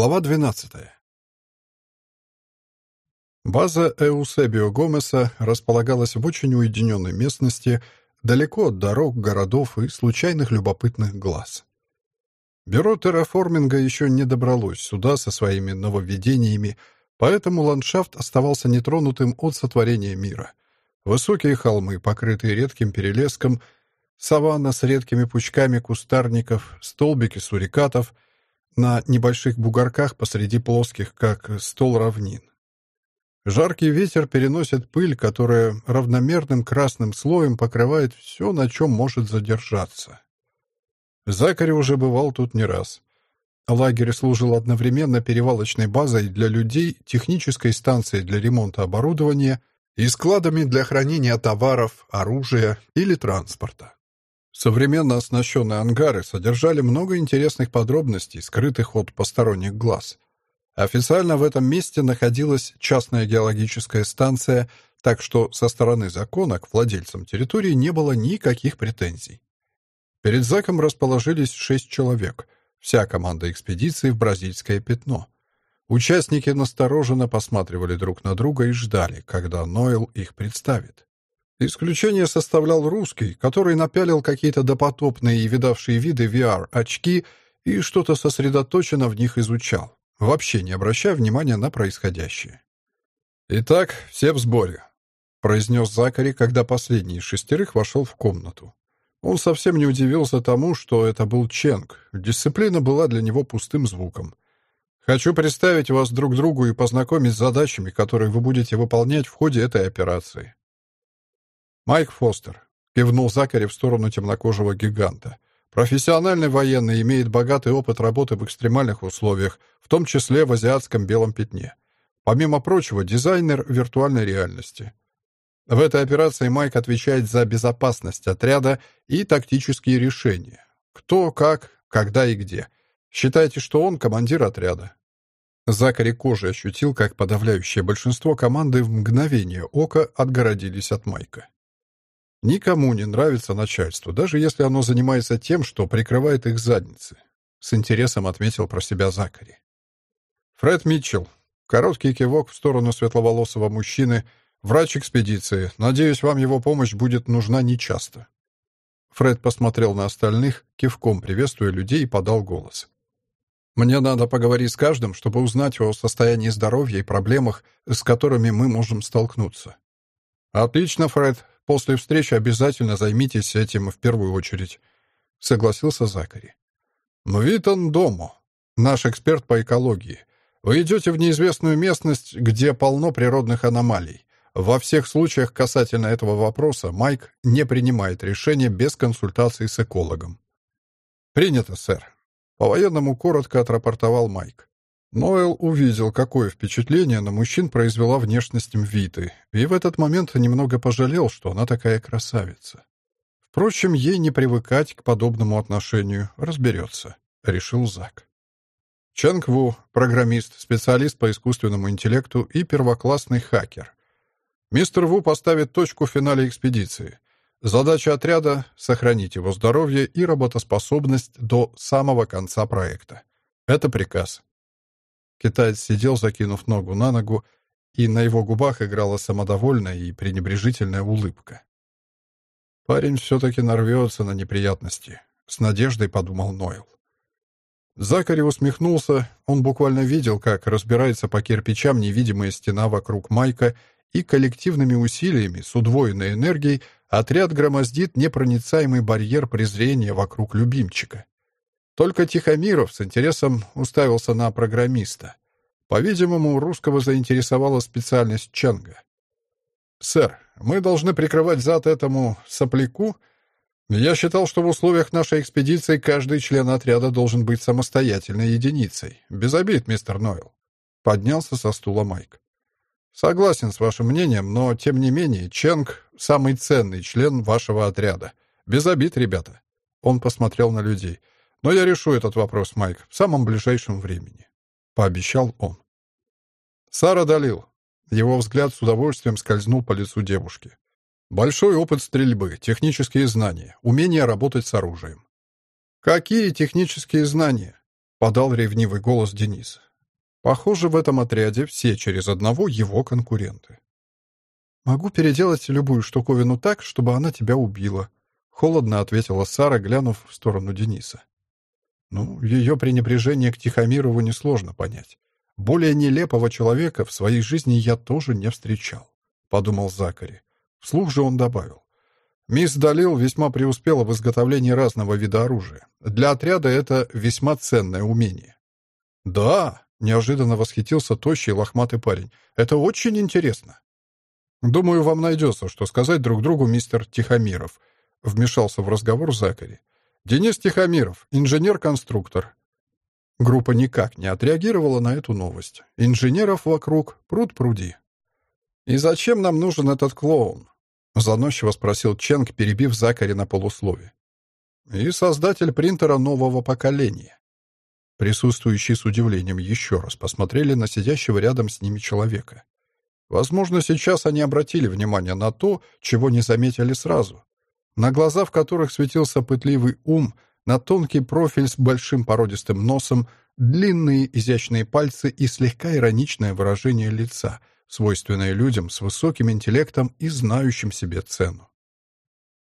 Глава 12. База Эусебио Гомеса располагалась в очень уединенной местности, далеко от дорог, городов и случайных любопытных глаз. Бюро терраформинга еще не добралось сюда со своими нововведениями, поэтому ландшафт оставался нетронутым от сотворения мира. Высокие холмы, покрытые редким перелеском, саванна с редкими пучками кустарников, столбики сурикатов — на небольших бугорках посреди плоских, как стол равнин. Жаркий ветер переносит пыль, которая равномерным красным слоем покрывает все, на чем может задержаться. Закари уже бывал тут не раз. Лагерь служил одновременно перевалочной базой для людей, технической станцией для ремонта оборудования и складами для хранения товаров, оружия или транспорта. Современно оснащенные ангары содержали много интересных подробностей, скрытых от посторонних глаз. Официально в этом месте находилась частная геологическая станция, так что со стороны закона к владельцам территории не было никаких претензий. Перед Заком расположились шесть человек, вся команда экспедиции в бразильское пятно. Участники настороженно посматривали друг на друга и ждали, когда Нойл их представит. Исключение составлял русский, который напялил какие-то допотопные и видавшие виды VR-очки и что-то сосредоточенно в них изучал, вообще не обращая внимания на происходящее. «Итак, все в сборе», — произнес Закари, когда последний из шестерых вошел в комнату. Он совсем не удивился тому, что это был Ченг. Дисциплина была для него пустым звуком. «Хочу представить вас друг другу и познакомить с задачами, которые вы будете выполнять в ходе этой операции. «Майк Фостер», — кивнул Закари в сторону темнокожего гиганта. «Профессиональный военный, имеет богатый опыт работы в экстремальных условиях, в том числе в азиатском белом пятне. Помимо прочего, дизайнер виртуальной реальности. В этой операции Майк отвечает за безопасность отряда и тактические решения. Кто, как, когда и где. Считайте, что он командир отряда. Закари кожей ощутил, как подавляющее большинство команды в мгновение ока отгородились от Майка. Никому не нравится начальство, даже если оно занимается тем, что прикрывает их задницы. С интересом отметил про себя Закари. Фред Митчелл. Короткий кивок в сторону светловолосого мужчины. Врач экспедиции. Надеюсь, вам его помощь будет нужна нечасто. Фред посмотрел на остальных, кивком приветствуя людей и подал голос. «Мне надо поговорить с каждым, чтобы узнать о состоянии здоровья и проблемах, с которыми мы можем столкнуться». «Отлично, Фред. После встречи обязательно займитесь этим в первую очередь», — согласился Закари. «Витон Домо, наш эксперт по экологии. Вы идете в неизвестную местность, где полно природных аномалий. Во всех случаях касательно этого вопроса Майк не принимает решения без консультации с экологом». «Принято, сэр», — по-военному коротко отрапортовал Майк. Ноэл увидел, какое впечатление на мужчин произвела внешность Мвиты, и в этот момент немного пожалел, что она такая красавица. Впрочем, ей не привыкать к подобному отношению, разберется, — решил Зак. Чанг Ву — программист, специалист по искусственному интеллекту и первоклассный хакер. Мистер Ву поставит точку в финале экспедиции. Задача отряда — сохранить его здоровье и работоспособность до самого конца проекта. Это приказ. Китаец сидел, закинув ногу на ногу, и на его губах играла самодовольная и пренебрежительная улыбка. «Парень все-таки нарвется на неприятности», — с надеждой подумал Нойл. Закари усмехнулся, он буквально видел, как разбирается по кирпичам невидимая стена вокруг Майка, и коллективными усилиями с удвоенной энергией отряд громоздит непроницаемый барьер презрения вокруг любимчика. Только Тихомиров с интересом уставился на программиста. По-видимому, русского заинтересовала специальность Чанга. «Сэр, мы должны прикрывать зад этому сопляку. Я считал, что в условиях нашей экспедиции каждый член отряда должен быть самостоятельной единицей. Без обид, мистер Нойл». Поднялся со стула Майк. «Согласен с вашим мнением, но, тем не менее, Ченг — самый ценный член вашего отряда. Без обид, ребята». Он посмотрел на людей. Но я решу этот вопрос, Майк, в самом ближайшем времени», — пообещал он. Сара Далил. Его взгляд с удовольствием скользнул по лицу девушки. Большой опыт стрельбы, технические знания, умение работать с оружием. «Какие технические знания?» — подал ревнивый голос Денис. Похоже, в этом отряде все через одного его конкуренты. «Могу переделать любую штуковину так, чтобы она тебя убила», — холодно ответила Сара, глянув в сторону Дениса. Ну, ее пренебрежение к Тихомирову несложно понять. Более нелепого человека в своей жизни я тоже не встречал, — подумал Закари. Вслух же он добавил. Мисс Далил весьма преуспела в изготовлении разного вида оружия. Для отряда это весьма ценное умение. «Да», — неожиданно восхитился тощий лохматый парень, — «это очень интересно». «Думаю, вам найдется, что сказать друг другу, мистер Тихомиров», — вмешался в разговор Закари. «Денис Тихомиров, инженер-конструктор». Группа никак не отреагировала на эту новость. Инженеров вокруг пруд пруди. «И зачем нам нужен этот клоун?» Заносчиво спросил Ченг, перебив Закари на полуслове. И создатель принтера нового поколения. Присутствующие с удивлением еще раз посмотрели на сидящего рядом с ними человека. Возможно, сейчас они обратили внимание на то, чего не заметили сразу. На глаза, в которых светился пытливый ум, на тонкий профиль с большим породистым носом, длинные изящные пальцы и слегка ироничное выражение лица, свойственное людям с высоким интеллектом и знающим себе цену.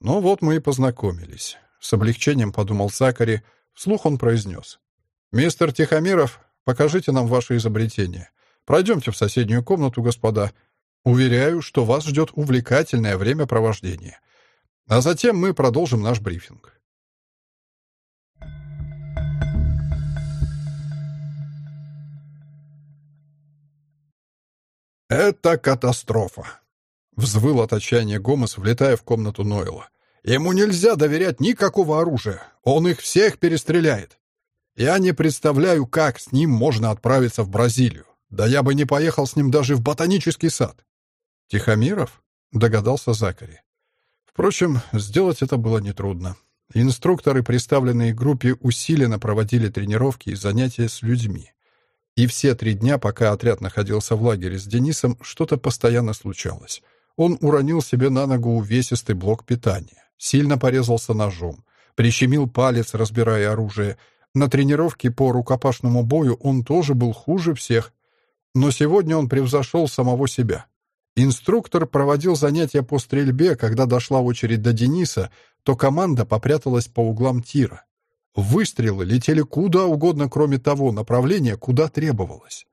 «Ну вот мы и познакомились», — с облегчением подумал Закари, вслух он произнес. «Мистер Тихомиров, покажите нам ваше изобретение. Пройдемте в соседнюю комнату, господа. Уверяю, что вас ждет увлекательное времяпровождение. А затем мы продолжим наш брифинг». «Это катастрофа!» — взвыл от отчаяния Гомес, влетая в комнату Нойла. «Ему нельзя доверять никакого оружия. Он их всех перестреляет. Я не представляю, как с ним можно отправиться в Бразилию. Да я бы не поехал с ним даже в ботанический сад». «Тихомиров?» — догадался Закари. Впрочем, сделать это было нетрудно. Инструкторы, представленные группе, усиленно проводили тренировки и занятия с людьми. И все три дня, пока отряд находился в лагере с Денисом, что-то постоянно случалось. Он уронил себе на ногу увесистый блок питания, сильно порезался ножом, прищемил палец, разбирая оружие. На тренировке по рукопашному бою он тоже был хуже всех. Но сегодня он превзошел самого себя. Инструктор проводил занятия по стрельбе, когда дошла очередь до Дениса, то команда попряталась по углам тира. Выстрелы летели куда угодно, кроме того направления, куда требовалось.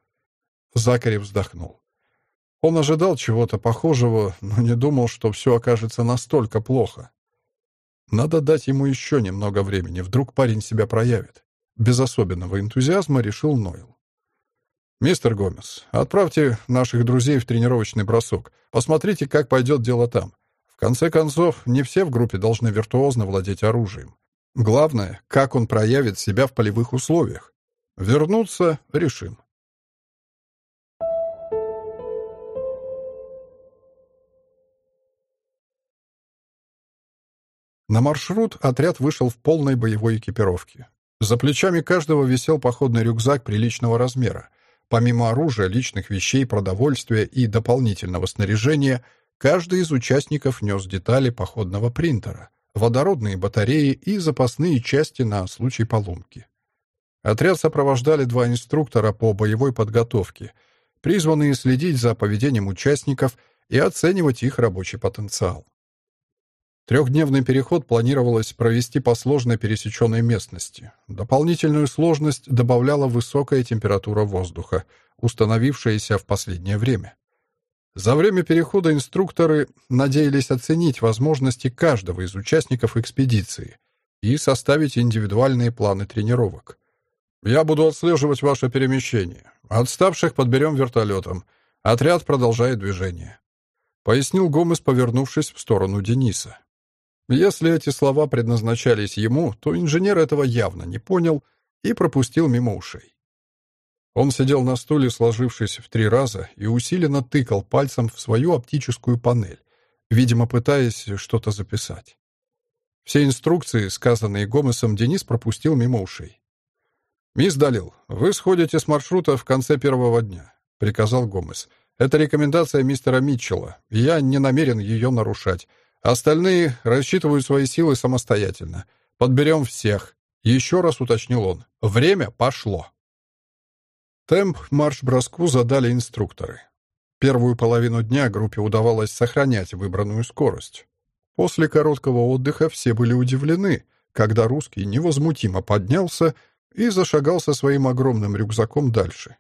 Закарев вздохнул. Он ожидал чего-то похожего, но не думал, что все окажется настолько плохо. Надо дать ему еще немного времени, вдруг парень себя проявит. Без особенного энтузиазма решил Нойл. «Мистер Гомес, отправьте наших друзей в тренировочный бросок. Посмотрите, как пойдет дело там. В конце концов, не все в группе должны виртуозно владеть оружием. Главное, как он проявит себя в полевых условиях. Вернуться решим. На маршрут отряд вышел в полной боевой экипировке. За плечами каждого висел походный рюкзак приличного размера. Помимо оружия, личных вещей, продовольствия и дополнительного снаряжения, каждый из участников нес детали походного принтера водородные батареи и запасные части на случай поломки. Отряд сопровождали два инструктора по боевой подготовке, призванные следить за поведением участников и оценивать их рабочий потенциал. Трехдневный переход планировалось провести по сложной пересеченной местности. Дополнительную сложность добавляла высокая температура воздуха, установившаяся в последнее время. За время перехода инструкторы надеялись оценить возможности каждого из участников экспедиции и составить индивидуальные планы тренировок. «Я буду отслеживать ваше перемещение. Отставших подберем вертолетом. Отряд продолжает движение», — пояснил Гомес, повернувшись в сторону Дениса. Если эти слова предназначались ему, то инженер этого явно не понял и пропустил мимо ушей. Он сидел на стуле, сложившись в три раза, и усиленно тыкал пальцем в свою оптическую панель, видимо, пытаясь что-то записать. Все инструкции, сказанные Гомесом, Денис пропустил мимо ушей. «Мисс Далил, вы сходите с маршрута в конце первого дня», — приказал Гомес. «Это рекомендация мистера Митчелла, я не намерен ее нарушать. Остальные рассчитывают свои силы самостоятельно. Подберем всех», — еще раз уточнил он. «Время пошло». Темп марш-броску задали инструкторы. Первую половину дня группе удавалось сохранять выбранную скорость. После короткого отдыха все были удивлены, когда русский невозмутимо поднялся и зашагал со своим огромным рюкзаком дальше.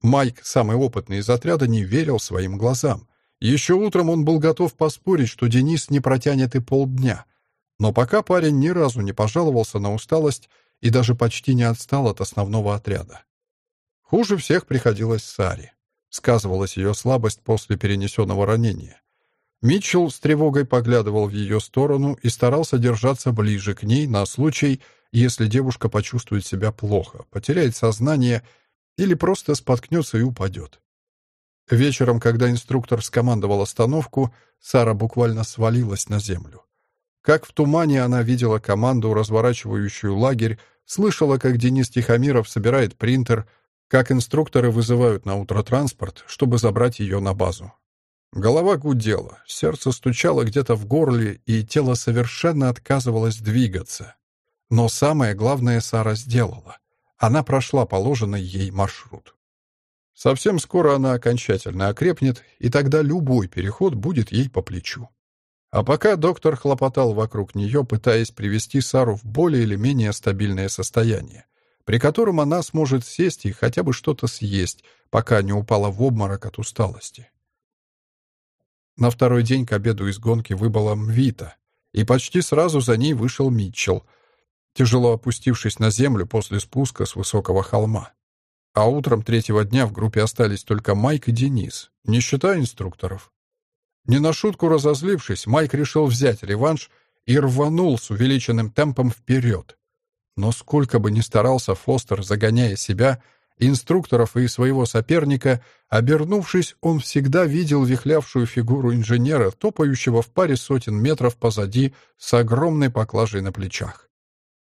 Майк, самый опытный из отряда, не верил своим глазам. Еще утром он был готов поспорить, что Денис не протянет и полдня. Но пока парень ни разу не пожаловался на усталость и даже почти не отстал от основного отряда. Хуже всех приходилось Саре. Сказывалась ее слабость после перенесенного ранения. Митчелл с тревогой поглядывал в ее сторону и старался держаться ближе к ней на случай, если девушка почувствует себя плохо, потеряет сознание или просто споткнется и упадет. Вечером, когда инструктор скомандовал остановку, Сара буквально свалилась на землю. Как в тумане она видела команду, разворачивающую лагерь, слышала, как Денис Тихомиров собирает принтер, как инструкторы вызывают на утро транспорт, чтобы забрать ее на базу. Голова гудела, сердце стучало где-то в горле, и тело совершенно отказывалось двигаться. Но самое главное Сара сделала. Она прошла положенный ей маршрут. Совсем скоро она окончательно окрепнет, и тогда любой переход будет ей по плечу. А пока доктор хлопотал вокруг нее, пытаясь привести Сару в более или менее стабильное состояние, при котором она сможет сесть и хотя бы что-то съесть, пока не упала в обморок от усталости. На второй день к обеду из гонки выбыла Мвита, и почти сразу за ней вышел Митчелл, тяжело опустившись на землю после спуска с высокого холма. А утром третьего дня в группе остались только Майк и Денис, не считая инструкторов. Не на шутку разозлившись, Майк решил взять реванш и рванул с увеличенным темпом вперед. Но сколько бы ни старался Фостер, загоняя себя, инструкторов и своего соперника, обернувшись, он всегда видел вихлявшую фигуру инженера, топающего в паре сотен метров позади с огромной поклажей на плечах.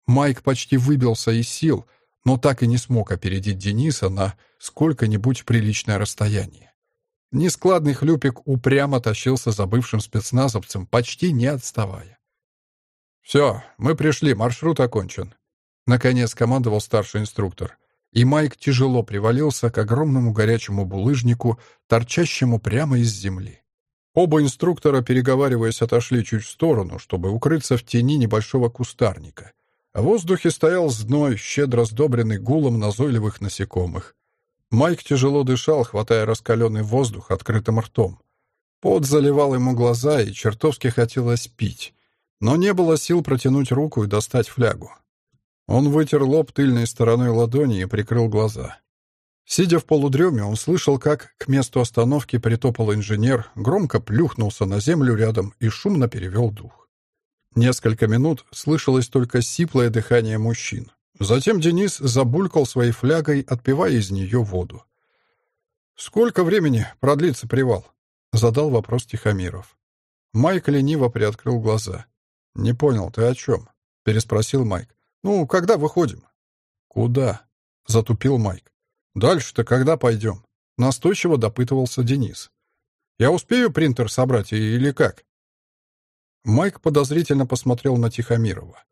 Майк почти выбился из сил, но так и не смог опередить Дениса на сколько-нибудь приличное расстояние. Нескладный хлюпик упрямо тащился за бывшим спецназовцем, почти не отставая. «Все, мы пришли, маршрут окончен», — наконец командовал старший инструктор и Майк тяжело привалился к огромному горячему булыжнику, торчащему прямо из земли. Оба инструктора, переговариваясь, отошли чуть в сторону, чтобы укрыться в тени небольшого кустарника. В воздухе стоял зной, щедро сдобренный гулом назойливых насекомых. Майк тяжело дышал, хватая раскаленный воздух открытым ртом. Пот заливал ему глаза, и чертовски хотелось пить. Но не было сил протянуть руку и достать флягу. Он вытер лоб тыльной стороной ладони и прикрыл глаза. Сидя в полудреме, он слышал, как к месту остановки притопал инженер, громко плюхнулся на землю рядом и шумно перевел дух. Несколько минут слышалось только сиплое дыхание мужчин. Затем Денис забулькал своей флягой, отпивая из нее воду. «Сколько времени продлится привал?» — задал вопрос Тихомиров. Майк лениво приоткрыл глаза. «Не понял, ты о чем?» — переспросил Майк. «Ну, когда выходим?» «Куда?» — затупил Майк. «Дальше-то когда пойдем?» — настойчиво допытывался Денис. «Я успею принтер собрать или как?» Майк подозрительно посмотрел на Тихомирова.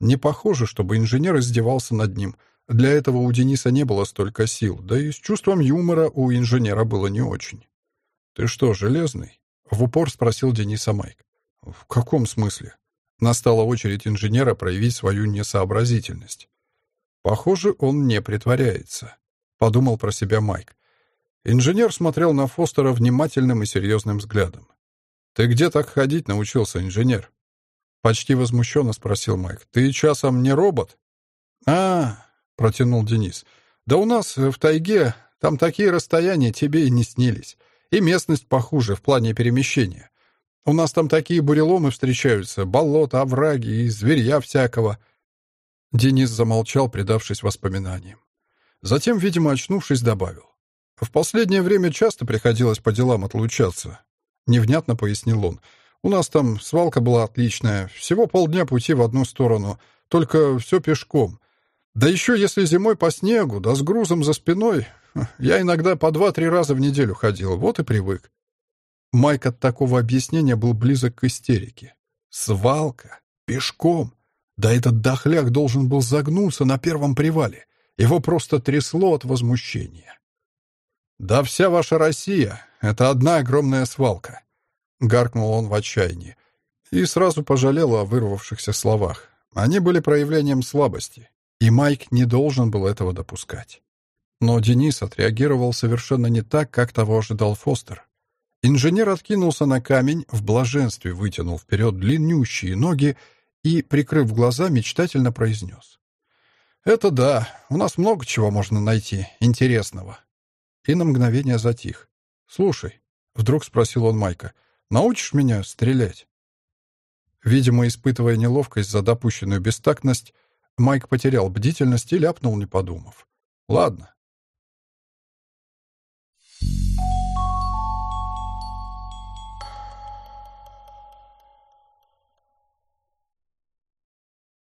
Не похоже, чтобы инженер издевался над ним. Для этого у Дениса не было столько сил, да и с чувством юмора у инженера было не очень. «Ты что, железный?» — в упор спросил Дениса Майк. «В каком смысле?» Настала очередь инженера проявить свою несообразительность. «Похоже, он не притворяется», — подумал про себя Майк. Инженер смотрел на Фостера внимательным и серьезным взглядом. «Ты где так ходить научился, инженер?» Почти возмущенно спросил Майк. «Ты часом не робот?» «А, — протянул Денис, — да у нас в тайге там такие расстояния тебе и не снились. И местность похуже в плане перемещения. У нас там такие буреломы встречаются, болота, овраги и зверья всякого». Денис замолчал, предавшись воспоминаниям. Затем, видимо, очнувшись, добавил. «В последнее время часто приходилось по делам отлучаться», — невнятно пояснил он. «У нас там свалка была отличная, всего полдня пути в одну сторону, только все пешком. Да еще если зимой по снегу, да с грузом за спиной, я иногда по два-три раза в неделю ходил, вот и привык. Майк от такого объяснения был близок к истерике. Свалка? Пешком? Да этот дохляк должен был загнуться на первом привале. Его просто трясло от возмущения. «Да вся ваша Россия — это одна огромная свалка», — гаркнул он в отчаянии. И сразу пожалел о вырвавшихся словах. Они были проявлением слабости, и Майк не должен был этого допускать. Но Денис отреагировал совершенно не так, как того ожидал Фостер. Инженер откинулся на камень, в блаженстве вытянул вперед длиннющие ноги и, прикрыв глаза, мечтательно произнес. «Это да, у нас много чего можно найти, интересного и на мгновение затих. «Слушай», — вдруг спросил он Майка, — «научишь меня стрелять?» Видимо, испытывая неловкость за допущенную бестактность, Майк потерял бдительность и ляпнул, не подумав. «Ладно». Thank you.